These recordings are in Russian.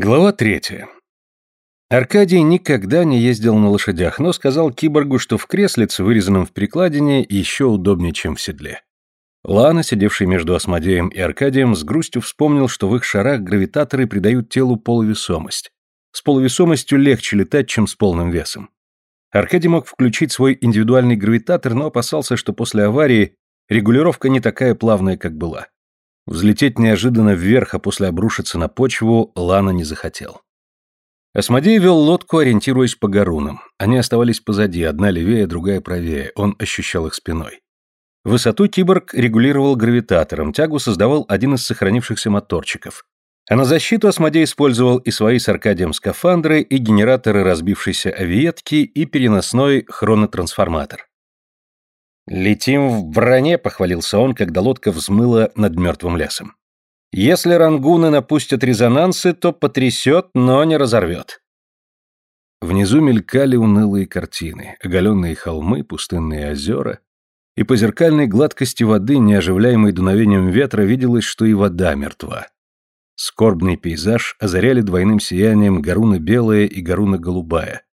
Глава третья. Аркадий никогда не ездил на лошадях, но сказал киборгу, что в креслице, вырезанном в перекладине, еще удобнее, чем в седле. Лана, сидевший между Осмодеем и Аркадием, с грустью вспомнил, что в их шарах гравитаторы придают телу полувесомость. С полувесомостью легче летать, чем с полным весом. Аркадий мог включить свой индивидуальный гравитатор, но опасался, что после аварии регулировка не такая плавная, как была. Взлететь неожиданно вверх, а после обрушиться на почву, Лана не захотел. Осмодей вел лодку, ориентируясь по горунам. Они оставались позади, одна левее, другая правее, он ощущал их спиной. Высоту киборг регулировал гравитатором, тягу создавал один из сохранившихся моторчиков. А на защиту Осмодей использовал и свои с Аркадием скафандры, и генераторы разбившейся авиетки, и переносной хронотрансформатор. «Летим в броне», — похвалился он, когда лодка взмыла над мертвым лесом. «Если рангуны напустят резонансы, то потрясет, но не разорвет». Внизу мелькали унылые картины, оголенные холмы, пустынные озера, и по зеркальной гладкости воды, неоживляемой дуновением ветра, виделось, что и вода мертва. Скорбный пейзаж озаряли двойным сиянием горуна белая и горуна голубая.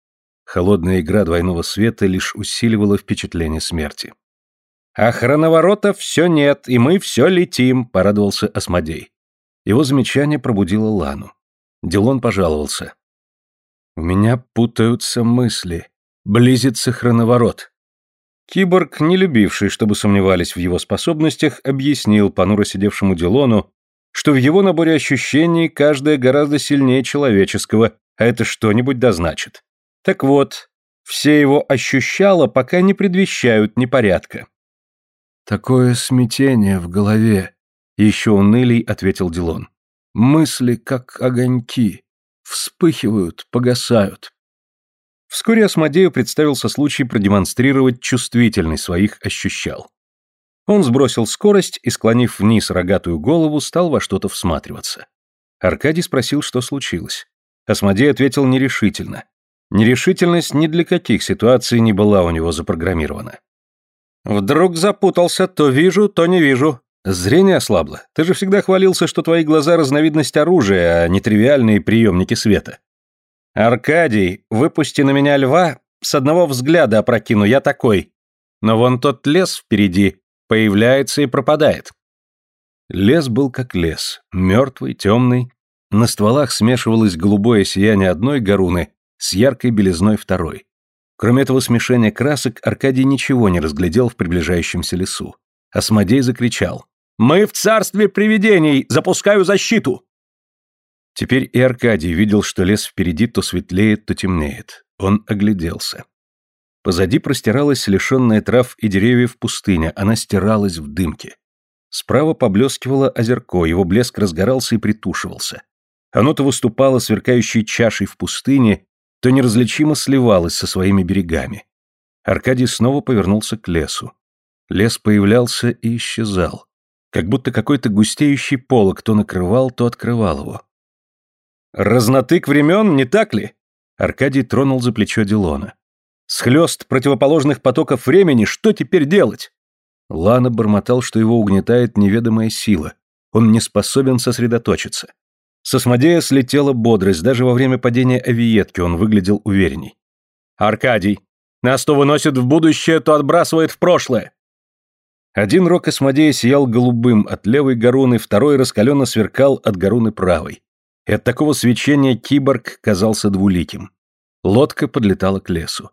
Холодная игра двойного света лишь усиливала впечатление смерти. «А хроноворота все нет, и мы все летим», — порадовался Осмодей. Его замечание пробудило Лану. Дилон пожаловался. «У меня путаются мысли. Близится хроноворот». Киборг, не любивший, чтобы сомневались в его способностях, объяснил понуро сидевшему Дилону, что в его наборе ощущений каждое гораздо сильнее человеческого, а это что-нибудь дозначит. Так вот, все его ощущала, пока не предвещают непорядка. «Такое смятение в голове», — еще унылей ответил Дилон. «Мысли, как огоньки, вспыхивают, погасают». Вскоре Осмодею представился случай продемонстрировать чувствительность своих ощущал. Он сбросил скорость и, склонив вниз рогатую голову, стал во что-то всматриваться. Аркадий спросил, что случилось. Осмодей ответил нерешительно. Нерешительность ни для каких ситуаций не была у него запрограммирована. Вдруг запутался, то вижу, то не вижу. Зрение ослабло. Ты же всегда хвалился, что твои глаза разновидность оружия, а не тривиальные приемники света. Аркадий, выпусти на меня льва, с одного взгляда опрокину, я такой. Но вон тот лес впереди появляется и пропадает. Лес был как лес, мертвый, темный. На стволах смешивалось голубое сияние одной горуны с яркой белизной второй. Кроме этого смешения красок, Аркадий ничего не разглядел в приближающемся лесу. Осмодей закричал. «Мы в царстве привидений! Запускаю защиту!» Теперь и Аркадий видел, что лес впереди то светлеет, то темнеет. Он огляделся. Позади простиралась лишенная трав и деревьев пустыня, она стиралась в дымке. Справа поблескивало озерко, его блеск разгорался и притушивался. Оно то выступало сверкающей чашей в пустыне, то неразличимо сливалось со своими берегами. Аркадий снова повернулся к лесу. Лес появлялся и исчезал, как будто какой-то густеющий полог то накрывал, то открывал его. «Разнотык времен, не так ли?» Аркадий тронул за плечо Дилона. «Схлёст противоположных потоков времени, что теперь делать?» Лана бормотал, что его угнетает неведомая сила. Он не способен сосредоточиться. С Осмодея слетела бодрость, даже во время падения авиетки он выглядел уверенней. «Аркадий, нас то выносит в будущее, то отбрасывает в прошлое!» Один рог Осмодея сиял голубым от левой горуны, второй раскаленно сверкал от горуны правой. И от такого свечения киборг казался двуликим. Лодка подлетала к лесу.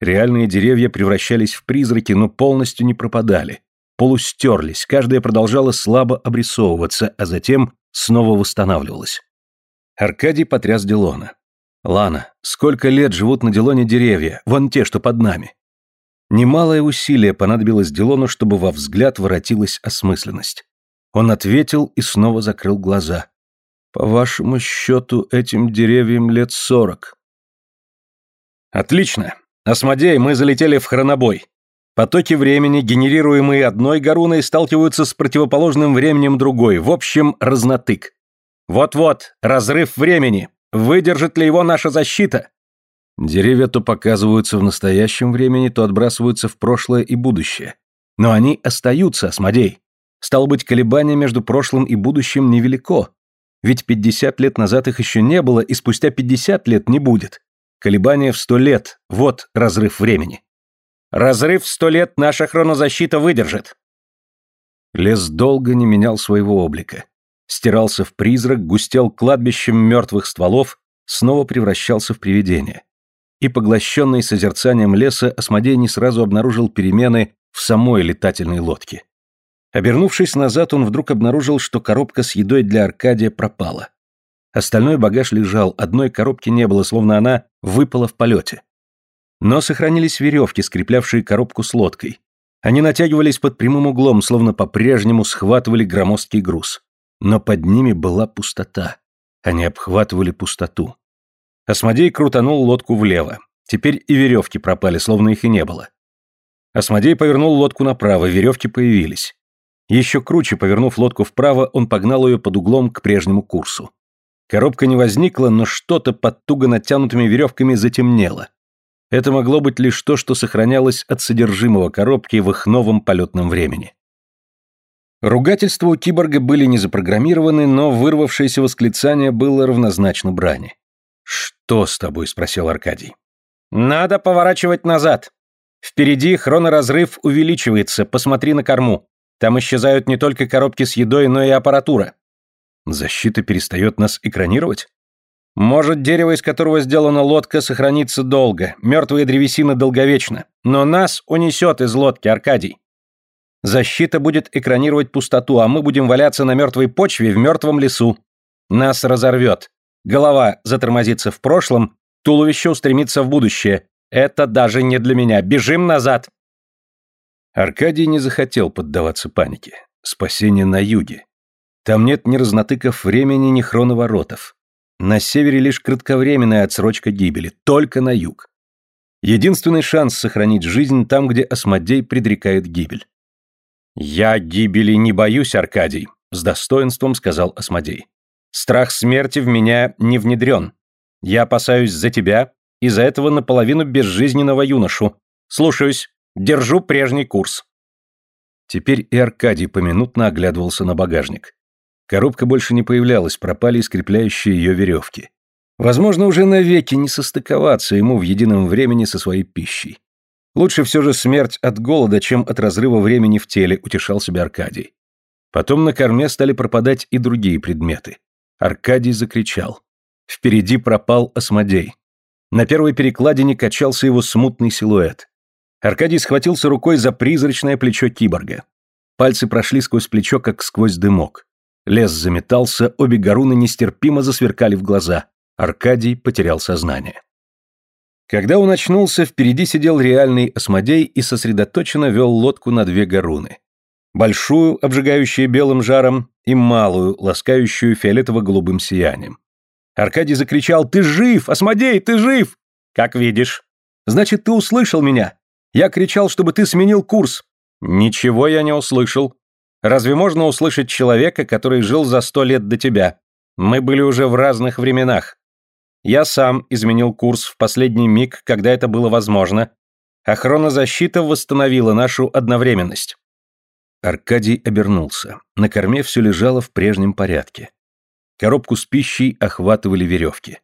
Реальные деревья превращались в призраки, но полностью не пропадали. Полустерлись, каждая продолжала слабо обрисовываться, а затем снова восстанавливалась. Аркадий потряс Дилона. «Лана, сколько лет живут на Дилоне деревья, вон те, что под нами?» Немалое усилие понадобилось Дилону, чтобы во взгляд воротилась осмысленность. Он ответил и снова закрыл глаза. «По вашему счету, этим деревьям лет сорок». «Отлично. Осмодей, мы залетели в хронобой. Потоки времени, генерируемые одной горуной, сталкиваются с противоположным временем другой, в общем, разнотык. Вот-вот, разрыв времени. Выдержит ли его наша защита? Деревья то показываются в настоящем времени, то отбрасываются в прошлое и будущее. Но они остаются, Осмодей. Стало быть, колебание между прошлым и будущим невелико. Ведь 50 лет назад их еще не было, и спустя 50 лет не будет. Колебания в 100 лет – вот разрыв времени. Разрыв в 100 лет наша хронозащита выдержит. Лес долго не менял своего облика. Стирался в призрак, густел кладбищем мертвых стволов, снова превращался в привидение. И поглощенный созерцанием леса, Осмодей не сразу обнаружил перемены в самой летательной лодке. Обернувшись назад, он вдруг обнаружил, что коробка с едой для Аркадия пропала. Остальной багаж лежал, одной коробки не было, словно она выпала в полете. Но сохранились веревки, скреплявшие коробку с лодкой. Они натягивались под прямым углом, словно по-прежнему схватывали громоздкий груз. Но под ними была пустота. Они обхватывали пустоту. Осмодей крутанул лодку влево. Теперь и веревки пропали, словно их и не было. Осмодей повернул лодку направо, веревки появились. Еще круче повернув лодку вправо, он погнал ее под углом к прежнему курсу. Коробка не возникла, но что-то под туго натянутыми веревками затемнело. Это могло быть лишь то, что сохранялось от содержимого коробки в их новом полетном времени. Ругательства у киборга были не запрограммированы, но вырвавшееся восклицание было равнозначно брани. «Что с тобой?» – спросил Аркадий. «Надо поворачивать назад. Впереди хроноразрыв увеличивается, посмотри на корму. Там исчезают не только коробки с едой, но и аппаратура. Защита перестает нас экранировать? Может, дерево, из которого сделана лодка, сохранится долго, мертвая древесина долговечна, но нас унесет из лодки, Аркадий. Защита будет экранировать пустоту, а мы будем валяться на мертвой почве в мертвом лесу. Нас разорвет. Голова затормозится в прошлом, туловище устремится в будущее. Это даже не для меня. Бежим назад. Аркадий не захотел поддаваться панике. Спасение на юге. Там нет ни разнотыков времени, ни хроноворотов. На севере лишь кратковременная отсрочка гибели, только на юг. Единственный шанс сохранить жизнь там, где Осмодей предрекает гибель. «Я гибели не боюсь, Аркадий», — с достоинством сказал Осмодей. «Страх смерти в меня не внедрен. Я опасаюсь за тебя и за этого наполовину безжизненного юношу. Слушаюсь». Держу прежний курс. Теперь и Аркадий поминутно оглядывался на багажник. Коробка больше не появлялась, пропали скрепляющие ее веревки. Возможно, уже навеки не состыковаться ему в едином времени со своей пищей. Лучше все же смерть от голода, чем от разрыва времени в теле, утешал себя Аркадий. Потом на корме стали пропадать и другие предметы. Аркадий закричал. Впереди пропал осмодей. На первой перекладине качался его смутный силуэт. Аркадий схватился рукой за призрачное плечо киборга. Пальцы прошли сквозь плечо, как сквозь дымок. Лес заметался, обе горуны нестерпимо засверкали в глаза. Аркадий потерял сознание. Когда он очнулся, впереди сидел реальный осмодей и сосредоточенно вел лодку на две горуны. Большую, обжигающую белым жаром, и малую, ласкающую фиолетово-голубым сиянием. Аркадий закричал «Ты жив! Осмодей, ты жив!» «Как видишь!» «Значит, ты услышал меня! Я кричал, чтобы ты сменил курс. Ничего я не услышал. Разве можно услышать человека, который жил за сто лет до тебя? Мы были уже в разных временах. Я сам изменил курс в последний миг, когда это было возможно, а хронозащита восстановила нашу одновременность. Аркадий обернулся. На корме все лежало в прежнем порядке. Коробку с пищей охватывали веревки.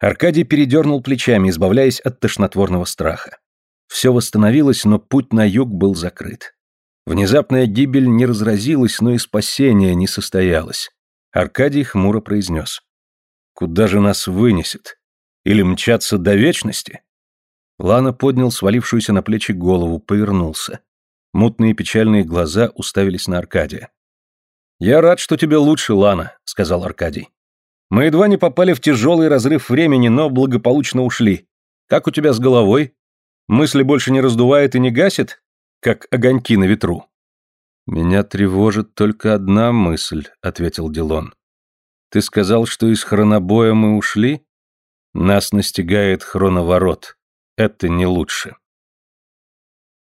Аркадий передернул плечами, избавляясь от тошнотворного страха. Все восстановилось, но путь на юг был закрыт. Внезапная гибель не разразилась, но и спасение не состоялось. Аркадий хмуро произнес. «Куда же нас вынесет? Или мчаться до вечности?» Лана поднял свалившуюся на плечи голову, повернулся. Мутные печальные глаза уставились на Аркадия. «Я рад, что тебе лучше, Лана», — сказал Аркадий. «Мы едва не попали в тяжелый разрыв времени, но благополучно ушли. Как у тебя с головой?» Мысли больше не раздувает и не гасит, как огоньки на ветру. Меня тревожит только одна мысль, ответил Дилон. Ты сказал, что из хронобоя мы ушли? Нас настигает хроноворот. Это не лучше.